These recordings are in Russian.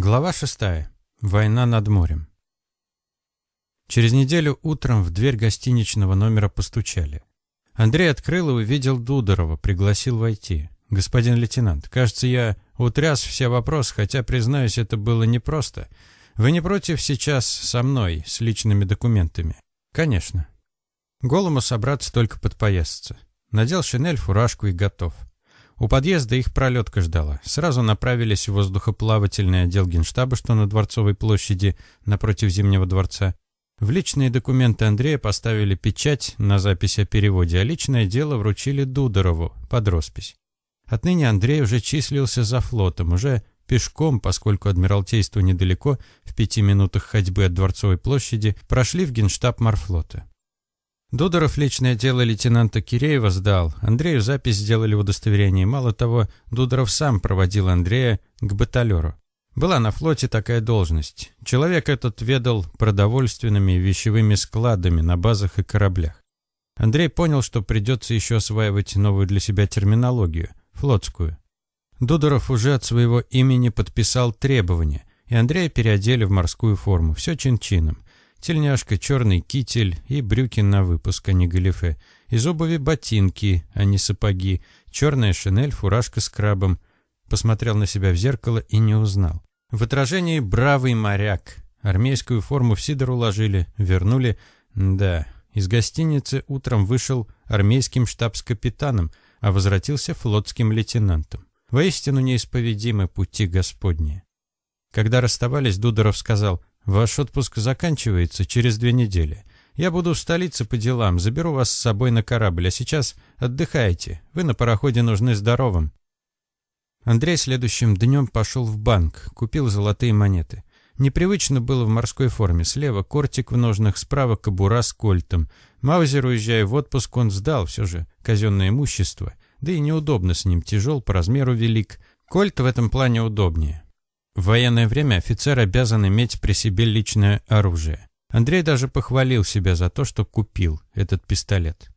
Глава шестая. Война над морем. Через неделю утром в дверь гостиничного номера постучали. Андрей открыл и увидел Дудорова, пригласил войти. «Господин лейтенант, кажется, я утряс все вопросы, хотя, признаюсь, это было непросто. Вы не против сейчас со мной, с личными документами?» «Конечно». Голому собраться только подпоясаться. Надел шинель, фуражку и готов. У подъезда их пролетка ждала. Сразу направились в воздухоплавательный отдел генштаба, что на Дворцовой площади, напротив Зимнего дворца. В личные документы Андрея поставили печать на запись о переводе, а личное дело вручили Дудорову под роспись. Отныне Андрей уже числился за флотом, уже пешком, поскольку Адмиралтейство недалеко, в пяти минутах ходьбы от Дворцовой площади, прошли в генштаб морфлота. Дудоров личное дело лейтенанта Киреева сдал. Андрею запись сделали в удостоверении. Мало того, Дудоров сам проводил Андрея к баталеру. Была на флоте такая должность. Человек этот ведал продовольственными и вещевыми складами на базах и кораблях. Андрей понял, что придется еще осваивать новую для себя терминологию, флотскую. Дудоров уже от своего имени подписал требования, и Андрея переодели в морскую форму, все чин-чином. Тельняшка, черный китель и брюки на выпуск, а не галифе. Из обуви ботинки, а не сапоги. Черная шинель, фуражка с крабом. Посмотрел на себя в зеркало и не узнал. В отражении бравый моряк. Армейскую форму в Сидор уложили, вернули. Да, из гостиницы утром вышел армейским штабс-капитаном, а возвратился флотским лейтенантом. Воистину неисповедимы пути Господни. Когда расставались, Дудоров сказал, Ваш отпуск заканчивается через две недели. Я буду в столице по делам, заберу вас с собой на корабль, а сейчас отдыхайте. Вы на пароходе нужны здоровым». Андрей следующим днем пошел в банк, купил золотые монеты. Непривычно было в морской форме. Слева кортик в ножнах, справа кобура с кольтом. Маузер, уезжая в отпуск, он сдал все же казенное имущество. Да и неудобно с ним, тяжел, по размеру велик. Кольт в этом плане удобнее. В военное время офицер обязан иметь при себе личное оружие. Андрей даже похвалил себя за то, что купил этот пистолет.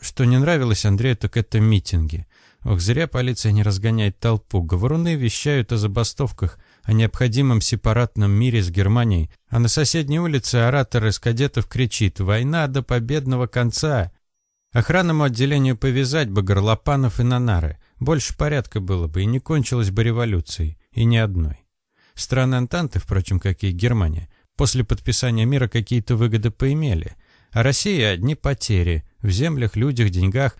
Что не нравилось Андрею, так это митинги. Ох, зря полиция не разгоняет толпу. Говоруны вещают о забастовках, о необходимом сепаратном мире с Германией, а на соседней улице оратор из кадетов кричит «Война до победного конца!». Охранному отделению повязать бы горлопанов и нанары. Больше порядка было бы, и не кончилось бы революцией. И ни одной. Страны Антанты, впрочем, как и Германия, после подписания мира какие-то выгоды поимели, а Россия одни потери в землях, людях, деньгах.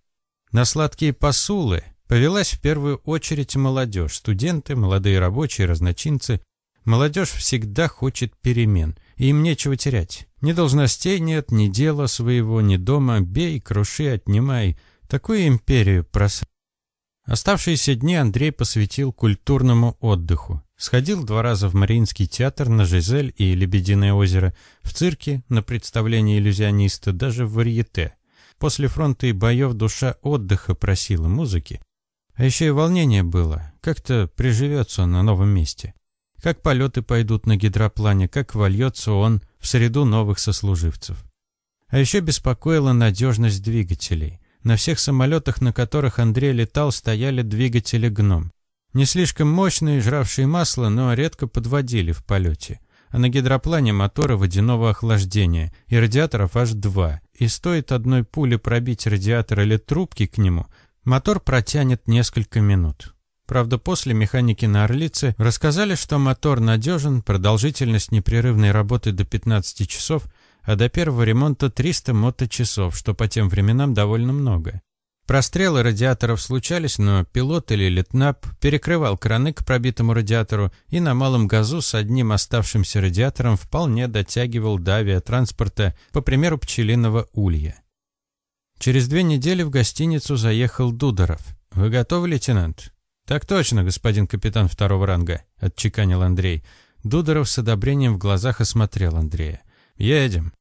На сладкие посулы повелась в первую очередь молодежь, студенты, молодые рабочие, разночинцы. Молодежь всегда хочет перемен, и им нечего терять. Ни должностей нет, ни дела своего, ни дома, бей, круши, отнимай. Такую империю прос... Оставшиеся дни Андрей посвятил культурному отдыху. Сходил два раза в Мариинский театр на Жизель и Лебединое озеро, в цирке, на представление иллюзиониста, даже в варьете. После фронта и боев душа отдыха просила музыки. А еще и волнение было, как-то приживется на новом месте. Как полеты пойдут на гидроплане, как вольется он в среду новых сослуживцев. А еще беспокоила надежность двигателей. На всех самолетах, на которых Андрей летал, стояли двигатели «Гном». Не слишком мощные, жравшие масло, но редко подводили в полете. А на гидроплане моторы водяного охлаждения и радиаторов аж два. И стоит одной пули пробить радиатор или трубки к нему, мотор протянет несколько минут. Правда, после механики на Орлице рассказали, что мотор надежен, продолжительность непрерывной работы до 15 часов, а до первого ремонта 300 моточасов, что по тем временам довольно много. Прострелы радиаторов случались, но пилот или летнап перекрывал краны к пробитому радиатору и на малом газу с одним оставшимся радиатором вполне дотягивал до авиатранспорта, по примеру пчелиного улья. Через две недели в гостиницу заехал Дудоров. «Вы готовы, лейтенант?» «Так точно, господин капитан второго ранга», — отчеканил Андрей. Дудоров с одобрением в глазах осмотрел Андрея. «Едем».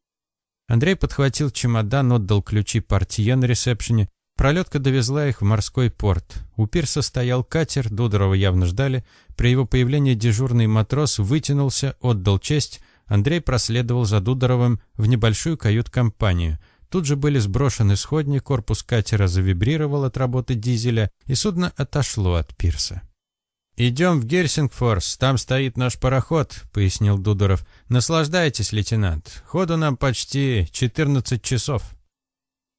Андрей подхватил чемодан, отдал ключи портье на ресепшене, Пролетка довезла их в морской порт. У пирса стоял катер, Дудорова явно ждали. При его появлении дежурный матрос вытянулся, отдал честь. Андрей проследовал за Дудоровым в небольшую кают-компанию. Тут же были сброшены сходни, корпус катера завибрировал от работы дизеля, и судно отошло от пирса. «Идем в Гельсингфорс, там стоит наш пароход», — пояснил Дудоров. «Наслаждайтесь, лейтенант. Ходу нам почти 14 часов».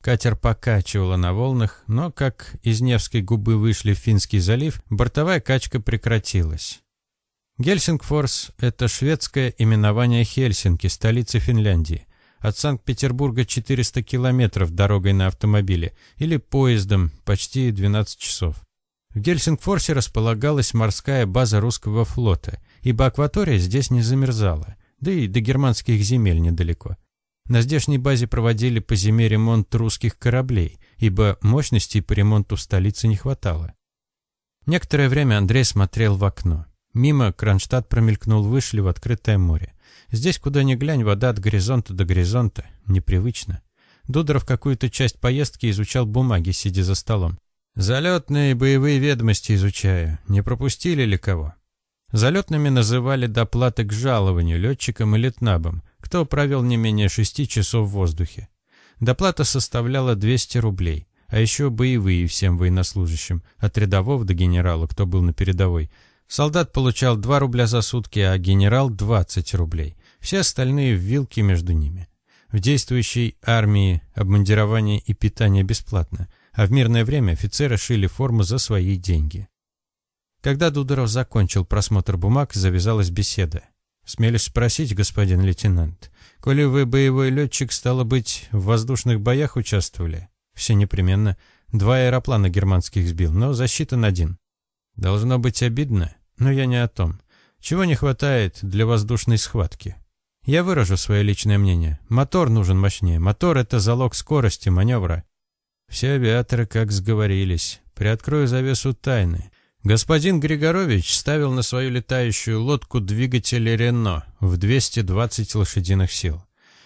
Катер покачивало на волнах, но как из Невской губы вышли в Финский залив, бортовая качка прекратилась. Гельсингфорс – это шведское именование Хельсинки, столицы Финляндии. От Санкт-Петербурга 400 километров дорогой на автомобиле или поездом почти 12 часов. В Гельсингфорсе располагалась морская база русского флота, ибо акватория здесь не замерзала, да и до германских земель недалеко. На здешней базе проводили по зиме ремонт русских кораблей, ибо мощностей по ремонту в столице не хватало. Некоторое время Андрей смотрел в окно. Мимо Кронштадт промелькнул вышли в открытое море. Здесь, куда ни глянь, вода от горизонта до горизонта. Непривычно. Дудоров какую-то часть поездки изучал бумаги, сидя за столом. «Залетные боевые ведомости изучаю. Не пропустили ли кого?» Залетными называли доплаты к жалованию летчикам и летнабам, кто провел не менее шести часов в воздухе. Доплата составляла 200 рублей, а еще боевые всем военнослужащим, от рядового до генерала, кто был на передовой. Солдат получал 2 рубля за сутки, а генерал 20 рублей. Все остальные в вилке между ними. В действующей армии обмундирование и питание бесплатно, а в мирное время офицеры шили форму за свои деньги. Когда Дудоров закончил просмотр бумаг, завязалась беседа. «Смелюсь спросить, господин лейтенант, коли вы боевой летчик, стало быть, в воздушных боях участвовали?» «Все непременно. Два аэроплана германских сбил, но засчитан один». «Должно быть обидно, но я не о том. Чего не хватает для воздушной схватки?» «Я выражу свое личное мнение. Мотор нужен мощнее. Мотор — это залог скорости маневра». Все авиаторы как сговорились. Приоткрою завесу тайны. Господин Григорович ставил на свою летающую лодку двигатель Рено в 220 лошадиных сил.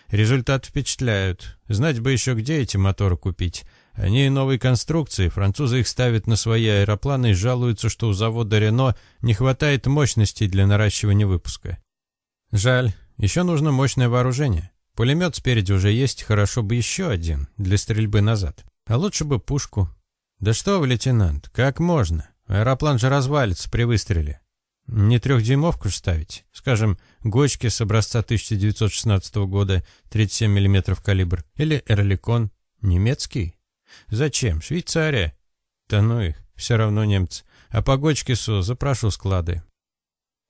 Результат впечатляют. Знать бы еще, где эти моторы купить. Они новой конструкции, французы их ставят на свои аэропланы и жалуются, что у завода Рено не хватает мощностей для наращивания выпуска. Жаль, еще нужно мощное вооружение. Пулемет спереди уже есть, хорошо бы еще один, для стрельбы назад. А лучше бы пушку. Да что вы, лейтенант, как можно? Аэроплан же развалится при выстреле. Не трехдюймовку ставить. Скажем, Гочки с образца 1916 года, 37 мм калибр. Или Эрликон. Немецкий? Зачем? Швейцария. Да ну их, все равно немцы. А по Гочкису запрошу склады.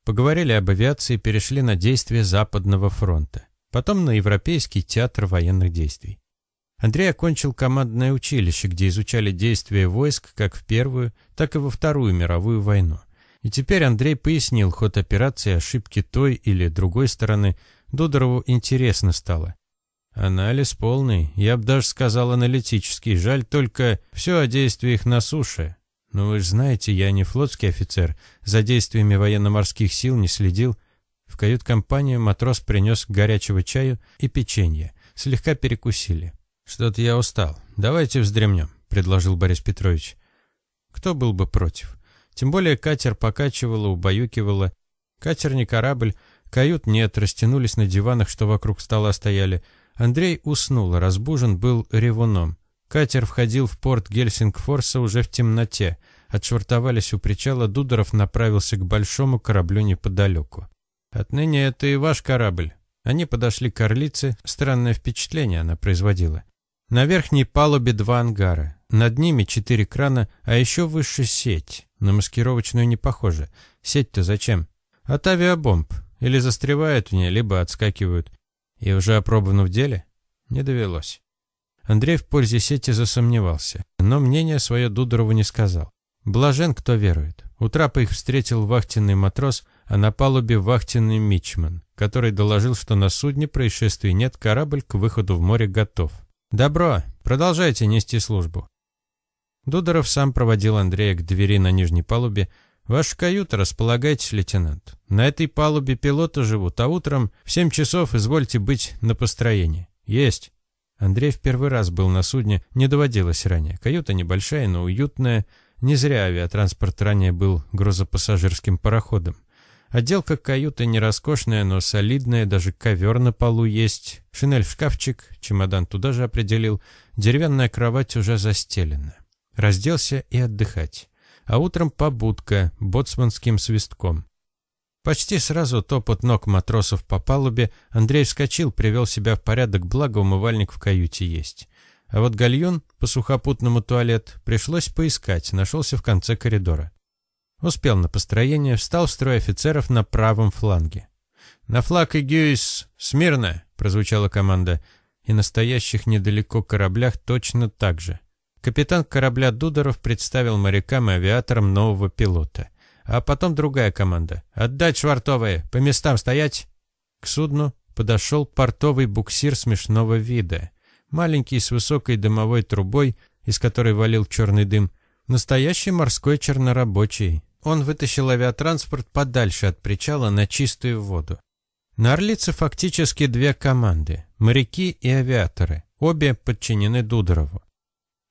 Поговорили об авиации, перешли на действия Западного фронта. Потом на Европейский театр военных действий. Андрей окончил командное училище, где изучали действия войск как в Первую, так и во Вторую мировую войну. И теперь Андрей пояснил ход операции ошибки той или другой стороны. Дудорову интересно стало. Анализ полный, я бы даже сказал аналитический. Жаль только все о действиях на суше. Но вы же знаете, я не флотский офицер, за действиями военно-морских сил не следил. В кают-компанию матрос принес горячего чаю и печенье. Слегка перекусили. «Что-то я устал. Давайте вздремнем», — предложил Борис Петрович. Кто был бы против? Тем более катер покачивало, убаюкивало. Катер не корабль, кают нет, растянулись на диванах, что вокруг стола стояли. Андрей уснул, разбужен был ревуном. Катер входил в порт Гельсингфорса уже в темноте. Отшвартовались у причала, Дудоров направился к большому кораблю неподалеку. «Отныне это и ваш корабль». Они подошли к орлице, странное впечатление она производила. На верхней палубе два ангара. Над ними четыре крана, а еще выше сеть. На маскировочную не похоже. Сеть-то зачем? От авиабомб. Или застревают в ней, либо отскакивают. И уже опробовано в деле? Не довелось. Андрей в пользе сети засомневался, но мнение свое Дудорову не сказал. Блажен, кто верует. У трапа их встретил вахтенный матрос, а на палубе вахтенный мичман, который доложил, что на судне происшествий нет, корабль к выходу в море готов. «Добро, продолжайте нести службу». Дудоров сам проводил Андрея к двери на нижней палубе. «Ваша каюта, располагайтесь, лейтенант. На этой палубе пилоты живут, а утром в семь часов извольте быть на построении». «Есть». Андрей в первый раз был на судне, не доводилось ранее. Каюта небольшая, но уютная. Не зря авиатранспорт ранее был грузопассажирским пароходом. Отделка каюты не роскошная, но солидная, даже ковер на полу есть, шинель в шкафчик, чемодан туда же определил, деревянная кровать уже застелена. Разделся и отдыхать. а утром побудка боцманским свистком. Почти сразу топот ног матросов по палубе, Андрей вскочил, привел себя в порядок, благо умывальник в каюте есть. А вот гальюн, по сухопутному туалет, пришлось поискать, нашелся в конце коридора. Успел на построение, встал в строй офицеров на правом фланге. «На флаг и гюйс! Смирно!» — прозвучала команда. И настоящих недалеко кораблях точно так же. Капитан корабля Дудоров представил морякам и авиаторам нового пилота. А потом другая команда. «Отдать швартовые! По местам стоять!» К судну подошел портовый буксир смешного вида. Маленький, с высокой дымовой трубой, из которой валил черный дым. Настоящий морской чернорабочий. Он вытащил авиатранспорт подальше от причала на чистую воду. На Орлице фактически две команды – моряки и авиаторы. Обе подчинены Дудорову.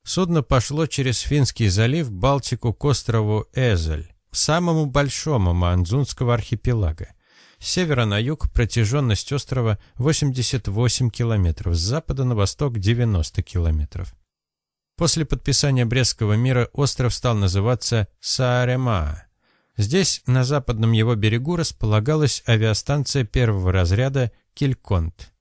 Судно пошло через Финский залив Балтику к острову Эзель самому большому Маанзунского архипелага. С севера на юг протяженность острова 88 километров, с запада на восток 90 километров. После подписания Брестского мира остров стал называться Саарема. Здесь, на западном его берегу, располагалась авиастанция первого разряда Кильконт.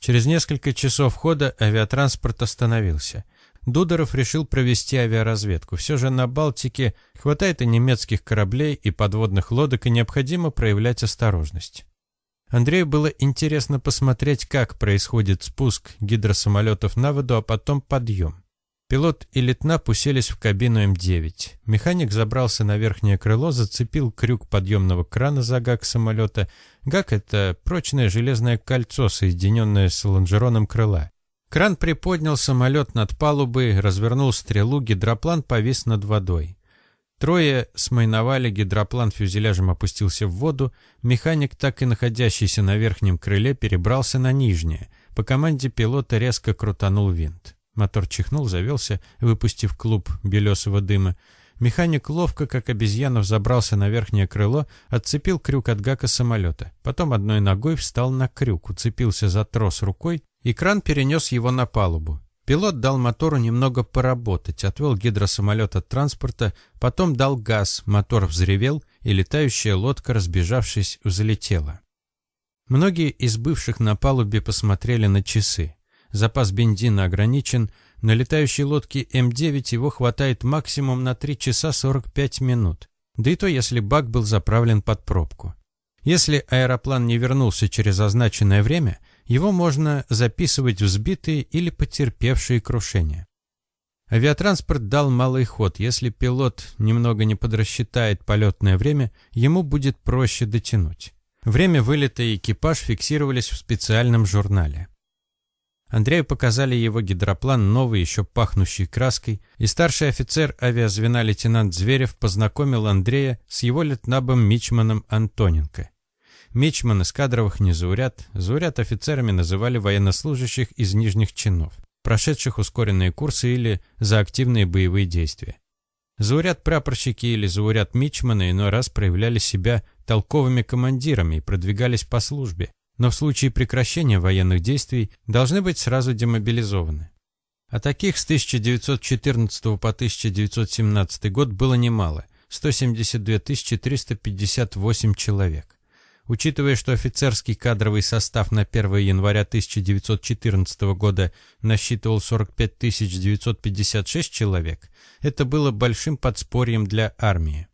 Через несколько часов хода авиатранспорт остановился. Дудоров решил провести авиаразведку. Все же на Балтике хватает и немецких кораблей, и подводных лодок, и необходимо проявлять осторожность. Андрею было интересно посмотреть, как происходит спуск гидросамолетов на воду, а потом подъем. Пилот и Литнап уселись в кабину М9. Механик забрался на верхнее крыло, зацепил крюк подъемного крана за гак самолета. Гак — это прочное железное кольцо, соединенное с лонжероном крыла. Кран приподнял самолет над палубой, развернул стрелу, гидроплан повис над водой. Трое смайновали, гидроплан фюзеляжем опустился в воду, механик, так и находящийся на верхнем крыле, перебрался на нижнее. По команде пилота резко крутанул винт. Мотор чихнул, завелся, выпустив клуб белесого дыма. Механик ловко, как обезьяна, взобрался на верхнее крыло, отцепил крюк от гака самолета. Потом одной ногой встал на крюк, уцепился за трос рукой и кран перенес его на палубу. Пилот дал мотору немного поработать, отвел гидросамолет от транспорта, потом дал газ, мотор взревел, и летающая лодка, разбежавшись, взлетела. Многие из бывших на палубе посмотрели на часы. Запас бензина ограничен, на летающей лодке М9 его хватает максимум на 3 часа 45 минут. Да и то, если бак был заправлен под пробку. Если аэроплан не вернулся через означенное время – его можно записывать в сбитые или потерпевшие крушения. Авиатранспорт дал малый ход. Если пилот немного не подрасчитает полетное время, ему будет проще дотянуть. Время вылета и экипаж фиксировались в специальном журнале. Андрею показали его гидроплан, новый, еще пахнущий краской, и старший офицер авиазвена лейтенант Зверев познакомил Андрея с его летнабом Мичманом Антоненко. Мичман из кадровых не зауряд. Зауряд офицерами называли военнослужащих из нижних чинов, прошедших ускоренные курсы или за активные боевые действия. Зауряд прапорщики или зауряд мичманы иной раз проявляли себя толковыми командирами и продвигались по службе, но в случае прекращения военных действий должны быть сразу демобилизованы. А таких с 1914 по 1917 год было немало – 172 358 человек. Учитывая, что офицерский кадровый состав на 1 января 1914 года насчитывал 45 956 человек, это было большим подспорьем для армии.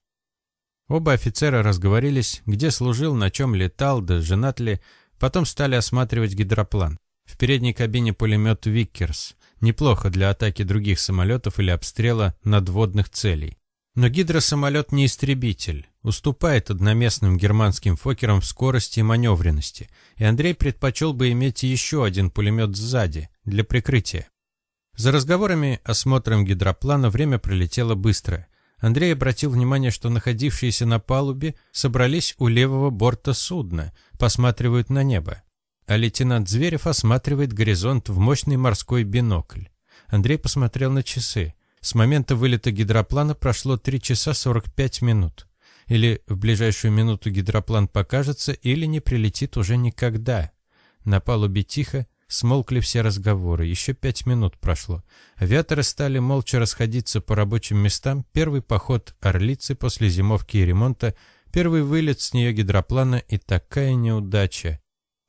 Оба офицера разговорились, где служил, на чем летал, да женат ли, потом стали осматривать гидроплан. В передней кабине пулемет «Виккерс». Неплохо для атаки других самолетов или обстрела надводных целей. Но гидросамолет не истребитель, уступает одноместным германским фокерам в скорости и маневренности, и Андрей предпочел бы иметь еще один пулемет сзади, для прикрытия. За разговорами, осмотром гидроплана время пролетело быстро. Андрей обратил внимание, что находившиеся на палубе собрались у левого борта судна, посматривают на небо. А лейтенант Зверев осматривает горизонт в мощный морской бинокль. Андрей посмотрел на часы. С момента вылета гидроплана прошло 3 часа 45 минут. Или в ближайшую минуту гидроплан покажется, или не прилетит уже никогда. На палубе тихо, смолкли все разговоры. Еще пять минут прошло. Авиаторы стали молча расходиться по рабочим местам. Первый поход орлицы после зимовки и ремонта, первый вылет с нее гидроплана и такая неудача.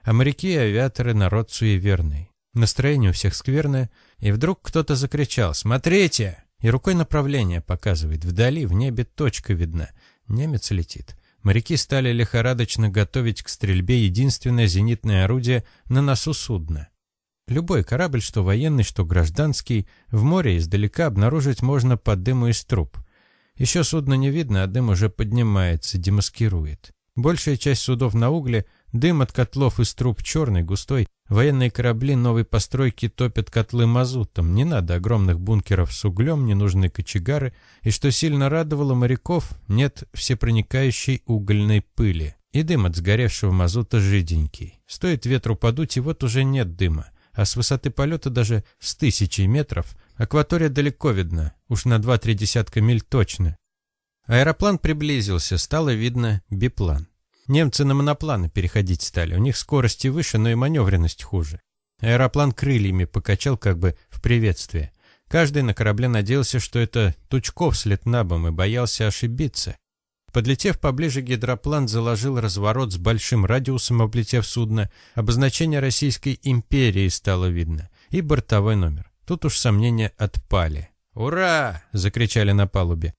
А моряки и авиаторы народ суеверный. Настроение у всех скверное, и вдруг кто-то закричал «Смотрите!» и рукой направление показывает. Вдали, в небе точка видна. Немец летит. Моряки стали лихорадочно готовить к стрельбе единственное зенитное орудие на носу судна. Любой корабль, что военный, что гражданский, в море издалека обнаружить можно по дыму из труб. Еще судно не видно, а дым уже поднимается, демаскирует. Большая часть судов на угле, дым от котлов из труб черный, густой, Военные корабли новой постройки топят котлы мазутом, не надо огромных бункеров с углем, не нужны кочегары, и, что сильно радовало моряков, нет всепроникающей угольной пыли. И дым от сгоревшего мазута жиденький. Стоит ветру подуть, и вот уже нет дыма. А с высоты полета даже с тысячи метров акватория далеко видна, уж на два-три десятка миль точно. Аэроплан приблизился, стало видно биплан. Немцы на монопланы переходить стали. У них скорости выше, но и маневренность хуже. Аэроплан крыльями покачал как бы в приветствие. Каждый на корабле надеялся, что это Тучков с Летнабом и боялся ошибиться. Подлетев поближе, гидроплан заложил разворот с большим радиусом, облетев судно. Обозначение Российской империи стало видно. И бортовой номер. Тут уж сомнения отпали. «Ура!» — закричали на палубе.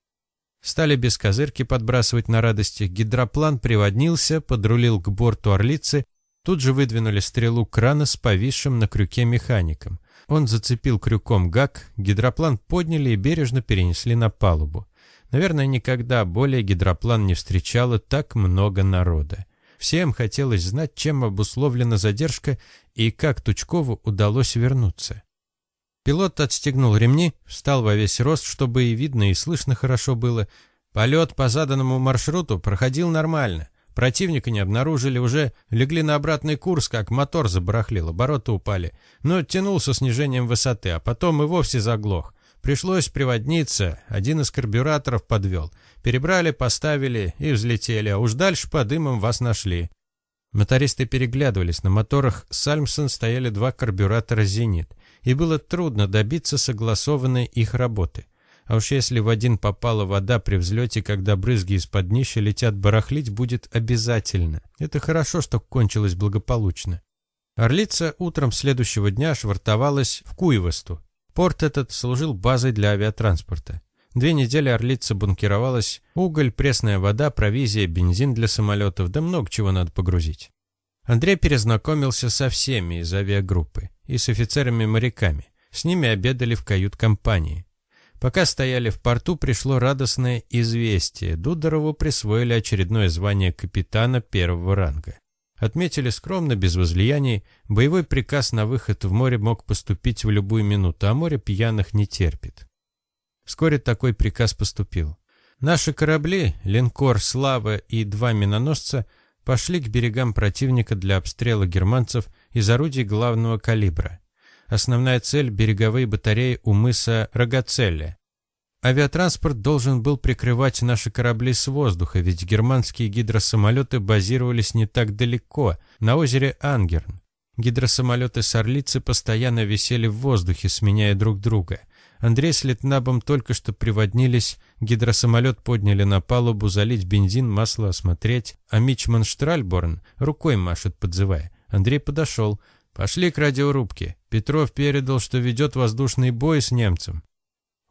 Стали без козырки подбрасывать на радости. Гидроплан приводнился, подрулил к борту орлицы. Тут же выдвинули стрелу крана с повисшим на крюке механиком. Он зацепил крюком гак, гидроплан подняли и бережно перенесли на палубу. Наверное, никогда более гидроплан не встречало так много народа. Всем хотелось знать, чем обусловлена задержка и как Тучкову удалось вернуться. Пилот отстегнул ремни, встал во весь рост, чтобы и видно, и слышно хорошо было. Полет по заданному маршруту проходил нормально. Противника не обнаружили, уже легли на обратный курс, как мотор забарахлил, обороты упали. Но тянул со снижением высоты, а потом и вовсе заглох. Пришлось приводниться, один из карбюраторов подвел. Перебрали, поставили и взлетели, а уж дальше по дымам вас нашли. Мотористы переглядывались, на моторах Сальмсон стояли два карбюратора «Зенит» и было трудно добиться согласованной их работы. А уж если в один попала вода при взлете, когда брызги из-под днища летят барахлить, будет обязательно. Это хорошо, что кончилось благополучно. Орлица утром следующего дня швартовалась в Куевосту. Порт этот служил базой для авиатранспорта. Две недели Орлица бункеровалась, уголь, пресная вода, провизия, бензин для самолетов, да много чего надо погрузить. Андрей перезнакомился со всеми из авиагруппы и с офицерами-моряками. С ними обедали в кают-компании. Пока стояли в порту, пришло радостное известие. Дударову присвоили очередное звание капитана первого ранга. Отметили скромно, без возлияний, боевой приказ на выход в море мог поступить в любую минуту, а море пьяных не терпит. Вскоре такой приказ поступил. Наши корабли, линкор «Слава» и два миноносца – пошли к берегам противника для обстрела германцев из орудий главного калибра. Основная цель – береговые батареи у мыса Рогацелле. Авиатранспорт должен был прикрывать наши корабли с воздуха, ведь германские гидросамолеты базировались не так далеко, на озере Ангерн. Гидросамолеты с Орлицы постоянно висели в воздухе, сменяя друг друга – Андрей с Литнабом только что приводнились, гидросамолет подняли на палубу, залить бензин, масло осмотреть, а Мичман Штральборн рукой машет, подзывая. Андрей подошел. «Пошли к радиорубке. Петров передал, что ведет воздушный бой с немцем».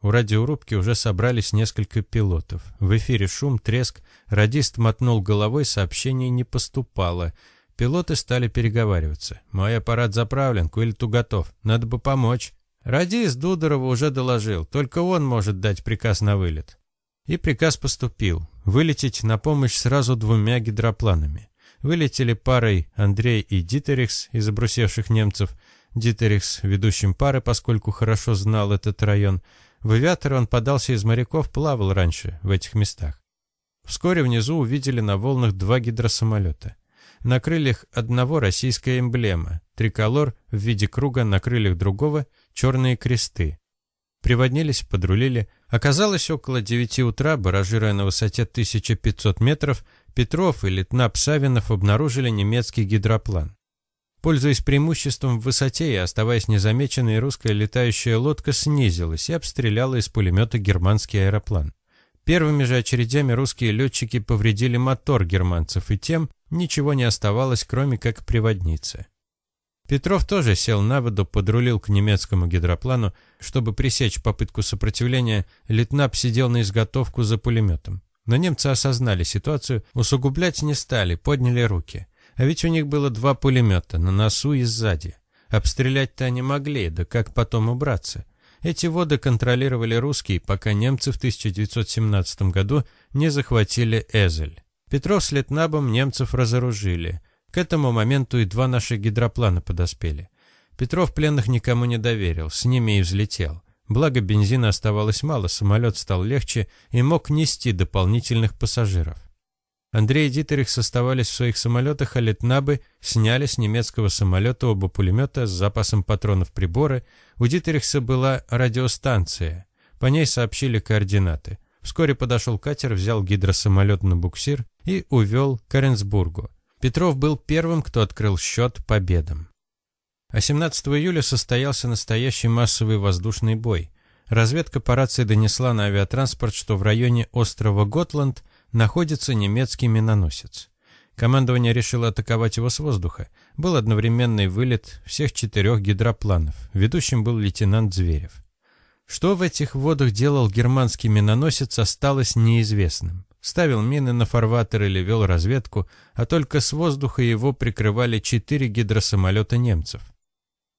У радиорубки уже собрались несколько пилотов. В эфире шум, треск. Радист мотнул головой, сообщений не поступало. Пилоты стали переговариваться. «Мой аппарат заправлен, Куильту готов. Надо бы помочь». Радист Дударова уже доложил, только он может дать приказ на вылет. И приказ поступил. Вылететь на помощь сразу двумя гидропланами. Вылетели парой Андрей и Дитерикс из обрусевших немцев. Дитерикс ведущим пары, поскольку хорошо знал этот район. В авиатор он подался из моряков, плавал раньше в этих местах. Вскоре внизу увидели на волнах два гидросамолета. На крыльях одного российская эмблема, триколор в виде круга на крыльях другого – черные кресты. Приводнились, подрулили. Оказалось, около девяти утра, баражируя на высоте 1500 метров, Петров и Литнап Савинов обнаружили немецкий гидроплан. Пользуясь преимуществом в высоте и оставаясь незамеченной, русская летающая лодка снизилась и обстреляла из пулемета германский аэроплан. Первыми же очередями русские летчики повредили мотор германцев, и тем ничего не оставалось, кроме как приводницы. Петров тоже сел на воду, подрулил к немецкому гидроплану. Чтобы пресечь попытку сопротивления, Литнап сидел на изготовку за пулеметом. Но немцы осознали ситуацию, усугублять не стали, подняли руки. А ведь у них было два пулемета, на носу и сзади. Обстрелять-то они могли, да как потом убраться? Эти воды контролировали русские, пока немцы в 1917 году не захватили Эзель. Петров с Летнабом немцев разоружили. К этому моменту и два наших гидроплана подоспели. Петров пленных никому не доверил, с ними и взлетел. Благо бензина оставалось мало, самолет стал легче и мог нести дополнительных пассажиров. Андрей и Дитерих оставались в своих самолетах, а Летнабы сняли с немецкого самолета оба пулемета с запасом патронов приборы. У Дитерихса была радиостанция. По ней сообщили координаты. Вскоре подошел катер, взял гидросамолет на буксир и увел к Оренсбургу. Петров был первым, кто открыл счет победам. А 17 июля состоялся настоящий массовый воздушный бой. Разведка по рации донесла на авиатранспорт, что в районе острова Готланд находится немецкий миноносец. Командование решило атаковать его с воздуха. Был одновременный вылет всех четырех гидропланов. Ведущим был лейтенант Зверев. Что в этих водах делал германский миноносец, осталось неизвестным. Ставил мины на фарватер или вел разведку, а только с воздуха его прикрывали четыре гидросамолета немцев.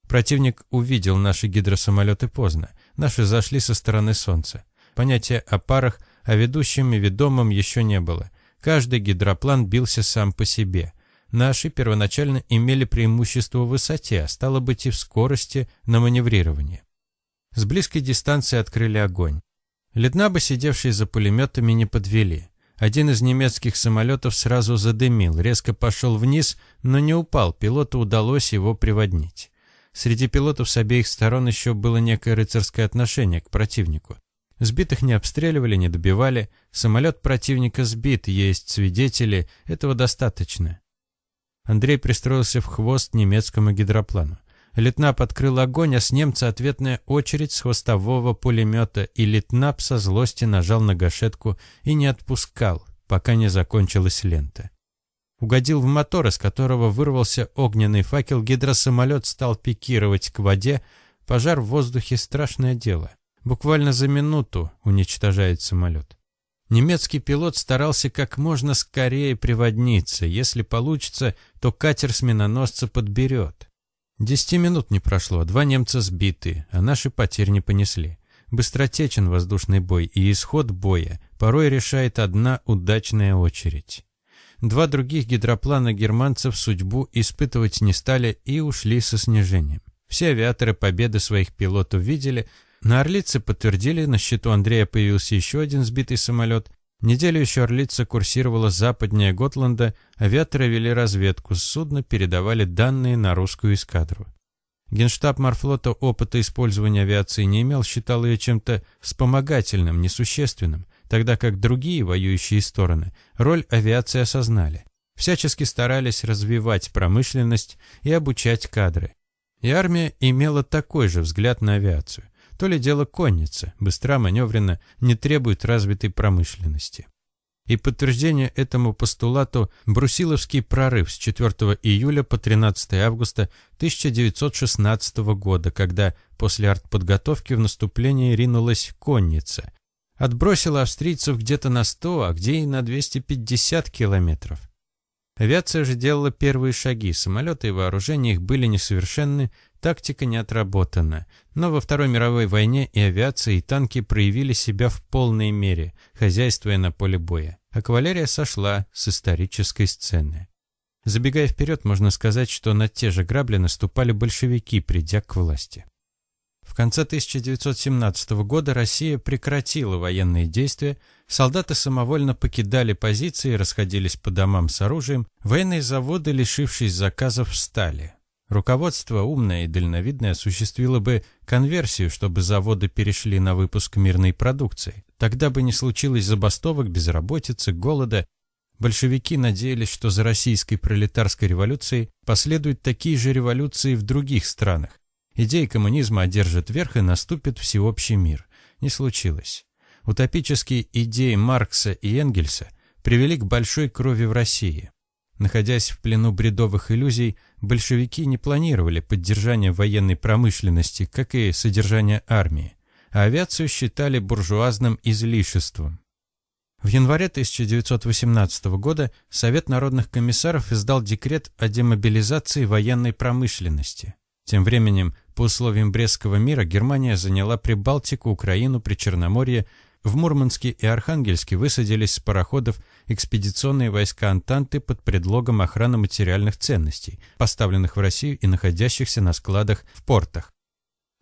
Противник увидел наши гидросамолеты поздно. Наши зашли со стороны Солнца. Понятия о парах – а ведущим и ведомым еще не было. Каждый гидроплан бился сам по себе. Наши первоначально имели преимущество в высоте, а стало быть и в скорости на маневрирование. С близкой дистанции открыли огонь. Леднабы, сидевшие за пулеметами, не подвели. Один из немецких самолетов сразу задымил, резко пошел вниз, но не упал, пилоту удалось его приводнить. Среди пилотов с обеих сторон еще было некое рыцарское отношение к противнику. Сбитых не обстреливали, не добивали. Самолет противника сбит, есть свидетели, этого достаточно. Андрей пристроился в хвост немецкому гидроплану. Литнап открыл огонь, а с немца ответная очередь с хвостового пулемета, и Литнап со злости нажал на гашетку и не отпускал, пока не закончилась лента. Угодил в мотор, из которого вырвался огненный факел, гидросамолет стал пикировать к воде, пожар в воздухе – страшное дело. Буквально за минуту уничтожает самолет. Немецкий пилот старался как можно скорее приводниться. Если получится, то катер с миноносца подберет. Десяти минут не прошло, два немца сбиты, а наши потерь не понесли. Быстротечен воздушный бой, и исход боя порой решает одна удачная очередь. Два других гидроплана германцев судьбу испытывать не стали и ушли со снижением. Все авиаторы победы своих пилотов видели, на Орлице подтвердили, на счету Андрея появился еще один сбитый самолет. Неделю еще Орлица курсировала западнее Готланда, авиаторы вели разведку, с судна передавали данные на русскую эскадру. Генштаб Марфлота опыта использования авиации не имел, считал ее чем-то вспомогательным, несущественным, тогда как другие воюющие стороны роль авиации осознали. Всячески старались развивать промышленность и обучать кадры. И армия имела такой же взгляд на авиацию то ли дело конница, быстра, маневренно, не требует развитой промышленности. И подтверждение этому постулату Брусиловский прорыв с 4 июля по 13 августа 1916 года, когда после артподготовки в наступление ринулась конница. Отбросила австрийцев где-то на 100, а где и на 250 километров. Авиация же делала первые шаги, самолеты и вооружение их были несовершенны, Тактика не отработана, но во Второй мировой войне и авиация, и танки проявили себя в полной мере, хозяйствуя на поле боя. А кавалерия сошла с исторической сцены. Забегая вперед, можно сказать, что на те же грабли наступали большевики, придя к власти. В конце 1917 года Россия прекратила военные действия, солдаты самовольно покидали позиции, расходились по домам с оружием, военные заводы, лишившись заказов, встали. Руководство, умное и дальновидное, осуществило бы конверсию, чтобы заводы перешли на выпуск мирной продукции. Тогда бы не случилось забастовок, безработицы, голода. большевики надеялись, что за российской пролетарской революцией последуют такие же революции в других странах. Идеи коммунизма одержат верх и наступит всеобщий мир. Не случилось. Утопические идеи Маркса и Энгельса привели к большой крови в России. Находясь в плену бредовых иллюзий, большевики не планировали поддержание военной промышленности, как и содержание армии, а авиацию считали буржуазным излишеством. В январе 1918 года Совет народных комиссаров издал декрет о демобилизации военной промышленности. Тем временем, по условиям Брестского мира, Германия заняла Прибалтику, Украину, Причерноморье, в Мурманске и Архангельске высадились с пароходов экспедиционные войска Антанты под предлогом охраны материальных ценностей, поставленных в Россию и находящихся на складах в портах.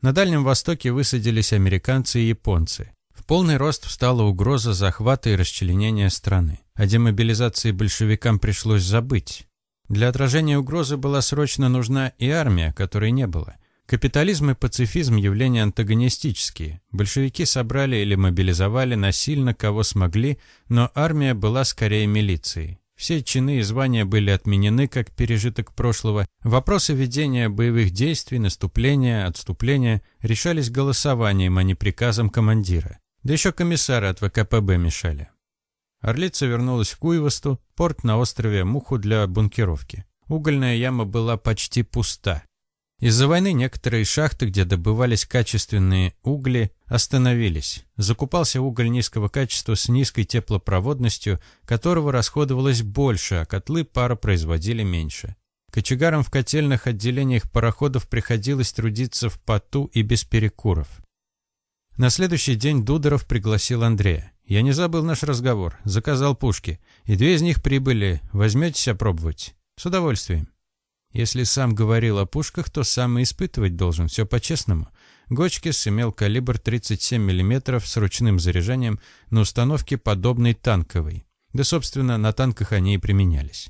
На Дальнем Востоке высадились американцы и японцы. В полный рост встала угроза захвата и расчленения страны. О демобилизации большевикам пришлось забыть. Для отражения угрозы была срочно нужна и армия, которой не было. Капитализм и пацифизм – явления антагонистические. Большевики собрали или мобилизовали насильно, кого смогли, но армия была скорее милицией. Все чины и звания были отменены как пережиток прошлого. Вопросы ведения боевых действий, наступления, отступления решались голосованием, а не приказом командира. Да еще комиссары от ВКПБ мешали. Орлица вернулась в Куйвосту, порт на острове Муху для бункеровки. Угольная яма была почти пуста. Из-за войны некоторые шахты, где добывались качественные угли, остановились. Закупался уголь низкого качества с низкой теплопроводностью, которого расходовалось больше, а котлы пара производили меньше. Кочегарам в котельных отделениях пароходов приходилось трудиться в поту и без перекуров. На следующий день Дудоров пригласил Андрея. «Я не забыл наш разговор. Заказал пушки. И две из них прибыли. Возьметесь опробовать?» «С удовольствием». Если сам говорил о пушках, то сам и испытывать должен, все по-честному. Гочкис имел калибр 37 мм с ручным заряжанием на установке подобной танковой. Да, собственно, на танках они и применялись.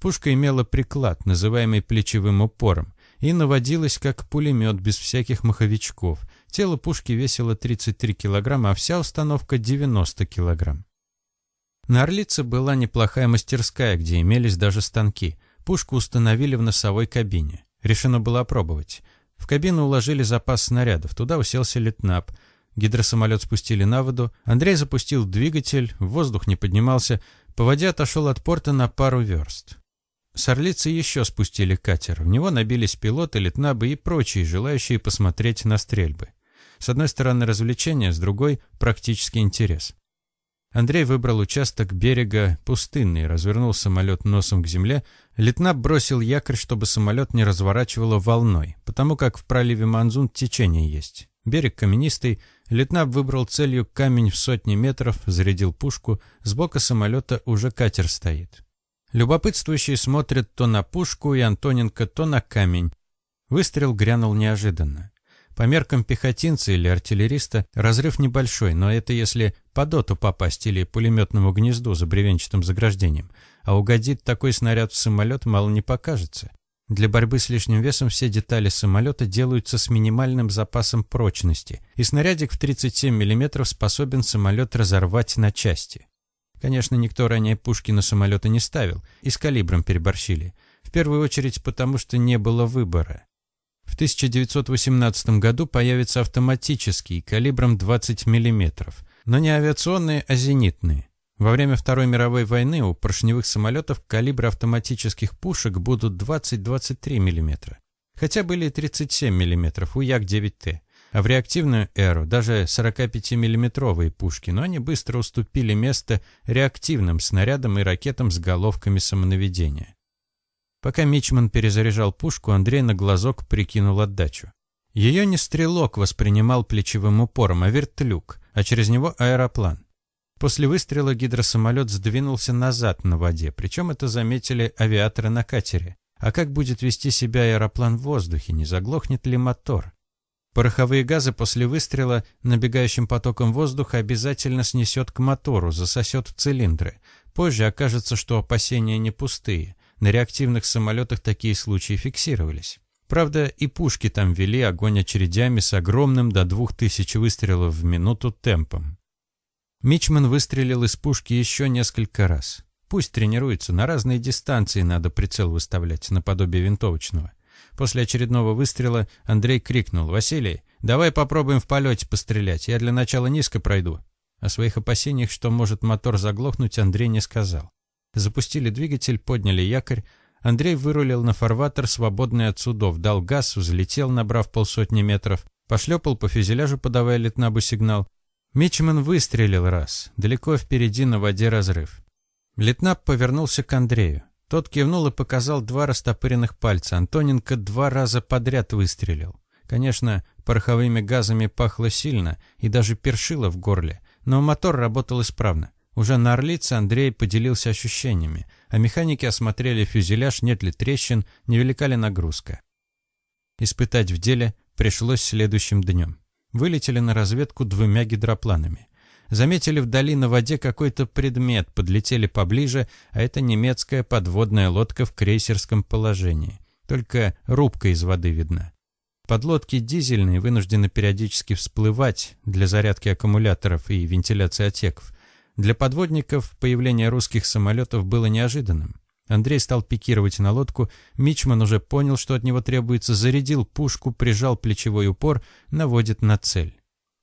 Пушка имела приклад, называемый плечевым упором, и наводилась как пулемет без всяких маховичков. Тело пушки весило 33 килограмма, а вся установка 90 килограмм. На Орлице была неплохая мастерская, где имелись даже станки – Пушку установили в носовой кабине. Решено было опробовать. В кабину уложили запас снарядов. Туда уселся летнап. Гидросамолет спустили на воду. Андрей запустил двигатель, воздух не поднимался. По воде отошел от порта на пару верст. С Орлицы еще спустили катер. В него набились пилоты, летнабы и прочие, желающие посмотреть на стрельбы. С одной стороны развлечение, с другой – практический интерес. Андрей выбрал участок берега пустынный, развернул самолет носом к земле. Летнап бросил якорь, чтобы самолет не разворачивало волной, потому как в проливе Манзун течение есть. Берег каменистый, Летнап выбрал целью камень в сотни метров, зарядил пушку, сбоку самолета уже катер стоит. Любопытствующие смотрят то на пушку и Антоненко, то на камень. Выстрел грянул неожиданно. По меркам пехотинца или артиллериста разрыв небольшой, но это если по доту попасть или пулеметному гнезду за бревенчатым заграждением. А угодит такой снаряд в самолет мало не покажется. Для борьбы с лишним весом все детали самолета делаются с минимальным запасом прочности, и снарядик в 37 мм способен самолет разорвать на части. Конечно, никто ранее пушки на самолеты не ставил, и с калибром переборщили. В первую очередь потому, что не было выбора. В 1918 году появится автоматический калибром 20 мм, но не авиационные, а зенитные. Во время Второй мировой войны у поршневых самолетов калибры автоматических пушек будут 20-23 мм. Хотя были и 37 мм у Як-9Т. А в реактивную эру даже 45-миллиметровые пушки, но они быстро уступили место реактивным снарядам и ракетам с головками самонаведения. Пока Мичман перезаряжал пушку, Андрей на глазок прикинул отдачу. Ее не стрелок воспринимал плечевым упором, а вертлюк, а через него аэроплан. После выстрела гидросамолет сдвинулся назад на воде, причем это заметили авиаторы на катере. А как будет вести себя аэроплан в воздухе, не заглохнет ли мотор? Пороховые газы после выстрела набегающим потоком воздуха обязательно снесет к мотору, засосет в цилиндры. Позже окажется, что опасения не пустые. На реактивных самолетах такие случаи фиксировались. Правда, и пушки там вели огонь очередями с огромным до 2000 выстрелов в минуту темпом. Мичман выстрелил из пушки еще несколько раз. Пусть тренируются, на разные дистанции надо прицел выставлять, наподобие винтовочного. После очередного выстрела Андрей крикнул «Василий, давай попробуем в полете пострелять, я для начала низко пройду». О своих опасениях, что может мотор заглохнуть, Андрей не сказал. Запустили двигатель, подняли якорь. Андрей вырулил на фарватер, свободный от судов, дал газ, взлетел, набрав полсотни метров, пошлепал по фюзеляжу, подавая летнабу сигнал. Мичман выстрелил раз, далеко впереди на воде разрыв. Летнаб повернулся к Андрею. Тот кивнул и показал два растопыренных пальца. Антоненко два раза подряд выстрелил. Конечно, пороховыми газами пахло сильно и даже першило в горле, но мотор работал исправно. Уже на Орлице Андрей поделился ощущениями, а механики осмотрели фюзеляж, нет ли трещин, невелика ли нагрузка. Испытать в деле пришлось следующим днем. Вылетели на разведку двумя гидропланами. Заметили вдали на воде какой-то предмет, подлетели поближе, а это немецкая подводная лодка в крейсерском положении. Только рубка из воды видна. Подлодки дизельные вынуждены периодически всплывать для зарядки аккумуляторов и вентиляции отсеков. Для подводников появление русских самолетов было неожиданным. Андрей стал пикировать на лодку, Мичман уже понял, что от него требуется, зарядил пушку, прижал плечевой упор, наводит на цель.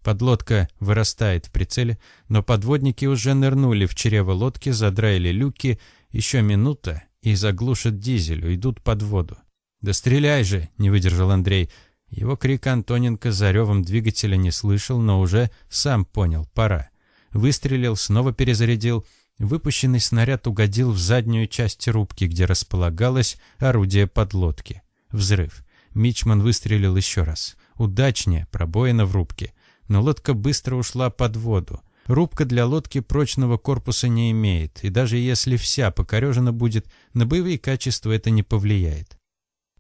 Подлодка вырастает в прицеле, но подводники уже нырнули в чрево лодки, задраили люки. Еще минута, и заглушат дизель, уйдут под воду. «Да стреляй же!» — не выдержал Андрей. Его крик Антоненко за ревом двигателя не слышал, но уже сам понял — пора. Выстрелил, снова перезарядил. Выпущенный снаряд угодил в заднюю часть рубки, где располагалось орудие подлодки. Взрыв. Мичман выстрелил еще раз. Удачнее, пробоина в рубке но лодка быстро ушла под воду. Рубка для лодки прочного корпуса не имеет, и даже если вся покорежена будет, на боевые качества это не повлияет.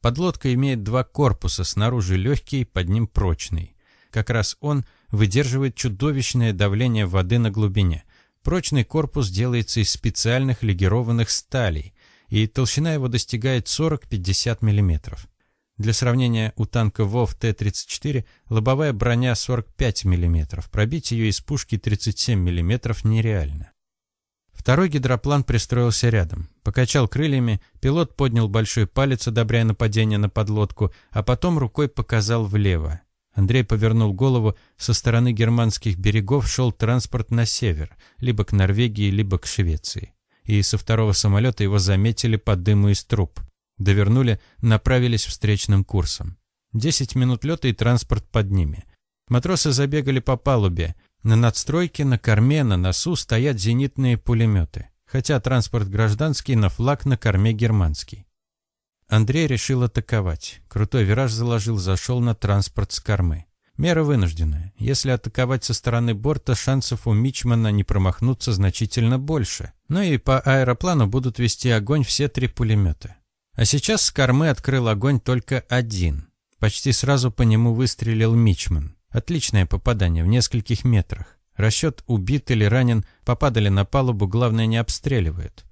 Подлодка имеет два корпуса, снаружи легкий, под ним прочный. Как раз он выдерживает чудовищное давление воды на глубине. Прочный корпус делается из специальных легированных сталей, и толщина его достигает 40-50 мм. Для сравнения, у танка ВОВ Т-34 лобовая броня 45 мм, пробить ее из пушки 37 мм нереально. Второй гидроплан пристроился рядом. Покачал крыльями, пилот поднял большой палец, одобряя нападение на подлодку, а потом рукой показал влево. Андрей повернул голову, со стороны германских берегов шел транспорт на север, либо к Норвегии, либо к Швеции. И со второго самолета его заметили по дыму из труб. Довернули, направились встречным курсом. Десять минут лета и транспорт под ними. Матросы забегали по палубе. На надстройке, на корме, на носу стоят зенитные пулеметы. Хотя транспорт гражданский, на флаг на корме германский. Андрей решил атаковать. Крутой вираж заложил, зашел на транспорт с кормы. Мера вынужденная. Если атаковать со стороны борта, шансов у Мичмана не промахнуться значительно больше. Но и по аэроплану будут вести огонь все три пулемета. А сейчас с кормы открыл огонь только один. Почти сразу по нему выстрелил Мичман. Отличное попадание в нескольких метрах. Расчет убит или ранен, попадали на палубу, главное не обстреливают.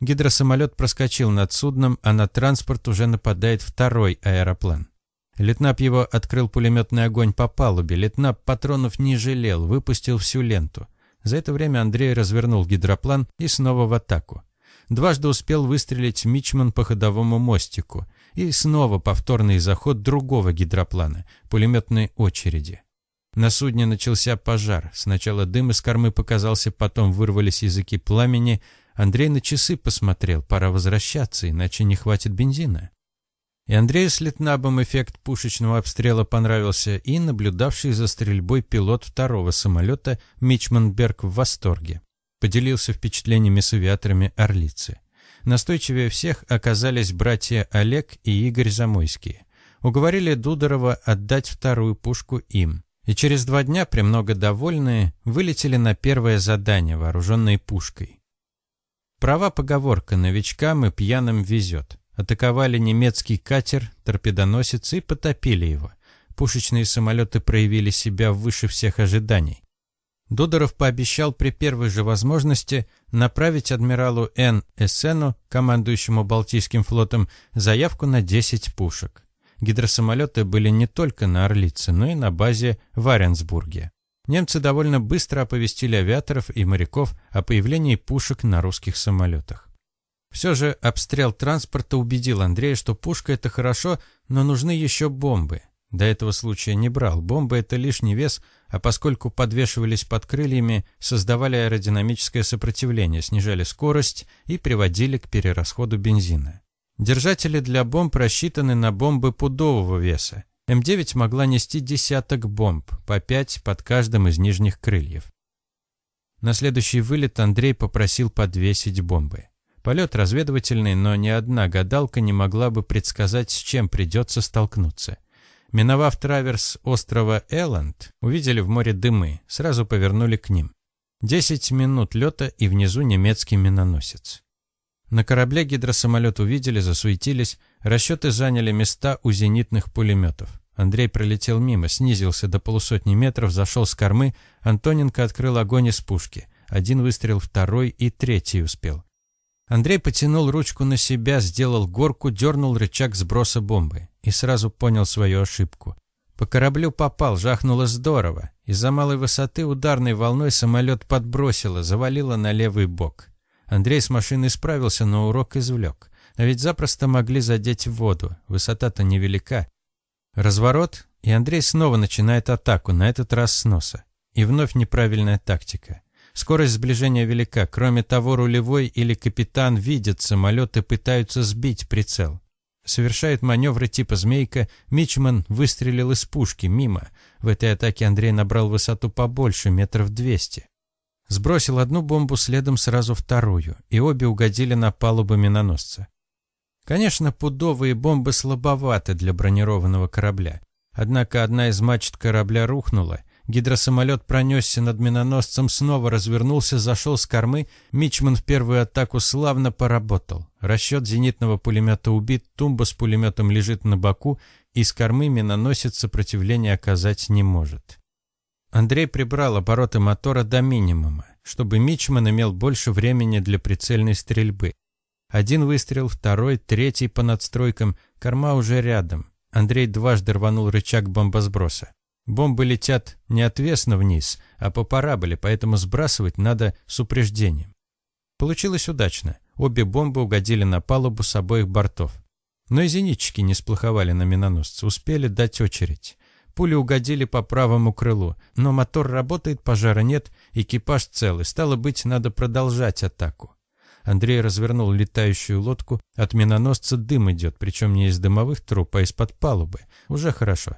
Гидросамолет проскочил над судном, а на транспорт уже нападает второй аэроплан. Летнап его открыл пулеметный огонь по палубе. Летнап патронов не жалел, выпустил всю ленту. За это время Андрей развернул гидроплан и снова в атаку. Дважды успел выстрелить Мичман по ходовому мостику. И снова повторный заход другого гидроплана, пулеметной очереди. На судне начался пожар. Сначала дым из кормы показался, потом вырвались языки пламени. Андрей на часы посмотрел, пора возвращаться, иначе не хватит бензина. И Андрею с Литнабом эффект пушечного обстрела понравился, и наблюдавший за стрельбой пилот второго самолета Мичманберг в восторге поделился впечатлениями с авиаторами Орлицы. Настойчивее всех оказались братья Олег и Игорь Замойские. Уговорили Дудорова отдать вторую пушку им. И через два дня, премного довольные, вылетели на первое задание, вооруженные пушкой. Права поговорка «новичкам и пьяным везет». Атаковали немецкий катер, торпедоносец и потопили его. Пушечные самолеты проявили себя выше всех ожиданий. Дудоров пообещал при первой же возможности направить адмиралу Н. Эссену, командующему Балтийским флотом, заявку на 10 пушек. Гидросамолеты были не только на Орлице, но и на базе в Аренсбурге. Немцы довольно быстро оповестили авиаторов и моряков о появлении пушек на русских самолетах. Все же обстрел транспорта убедил Андрея, что пушка – это хорошо, но нужны еще бомбы. До этого случая не брал. Бомбы – это лишний вес, а поскольку подвешивались под крыльями, создавали аэродинамическое сопротивление, снижали скорость и приводили к перерасходу бензина. Держатели для бомб рассчитаны на бомбы пудового веса. М9 могла нести десяток бомб, по пять под каждым из нижних крыльев. На следующий вылет Андрей попросил подвесить бомбы. Полет разведывательный, но ни одна гадалка не могла бы предсказать, с чем придется столкнуться. Миновав траверс острова Элленд, увидели в море дымы, сразу повернули к ним. Десять минут лета и внизу немецкий миноносец. На корабле гидросамолет увидели, засуетились, расчеты заняли места у зенитных пулеметов. Андрей пролетел мимо, снизился до полусотни метров, зашел с кормы, Антоненко открыл огонь из пушки. Один выстрел, второй и третий успел. Андрей потянул ручку на себя, сделал горку, дернул рычаг сброса бомбы и сразу понял свою ошибку. По кораблю попал, жахнуло здорово. Из-за малой высоты ударной волной самолет подбросило, завалило на левый бок. Андрей с машины справился, но урок извлек. А ведь запросто могли задеть воду, высота-то невелика. Разворот, и Андрей снова начинает атаку, на этот раз с носа. И вновь неправильная тактика. Скорость сближения велика. Кроме того, рулевой или капитан видят самолет и пытаются сбить прицел. Совершает маневры типа «змейка», Мичман выстрелил из пушки мимо. В этой атаке Андрей набрал высоту побольше, метров двести. Сбросил одну бомбу, следом сразу вторую, и обе угодили на палубу миноносца. Конечно, пудовые бомбы слабоваты для бронированного корабля. Однако одна из мачт корабля рухнула, гидросамолет пронесся над миноносцем, снова развернулся, зашел с кормы, Мичман в первую атаку славно поработал. Расчет зенитного пулемета убит, тумба с пулеметом лежит на боку, и с кормы миноносец сопротивления оказать не может. Андрей прибрал обороты мотора до минимума, чтобы Мичман имел больше времени для прицельной стрельбы. Один выстрел, второй, третий по надстройкам, корма уже рядом. Андрей дважды рванул рычаг бомбосброса. Бомбы летят не отвесно вниз, а по параболе, поэтому сбрасывать надо с упреждением. Получилось удачно. Обе бомбы угодили на палубу с обоих бортов. Но и зенитчики не сплоховали на миноносце, успели дать очередь. Пули угодили по правому крылу, но мотор работает, пожара нет, экипаж целый. Стало быть, надо продолжать атаку. Андрей развернул летающую лодку. От миноносца дым идет, причем не из дымовых труб, а из-под палубы. Уже хорошо.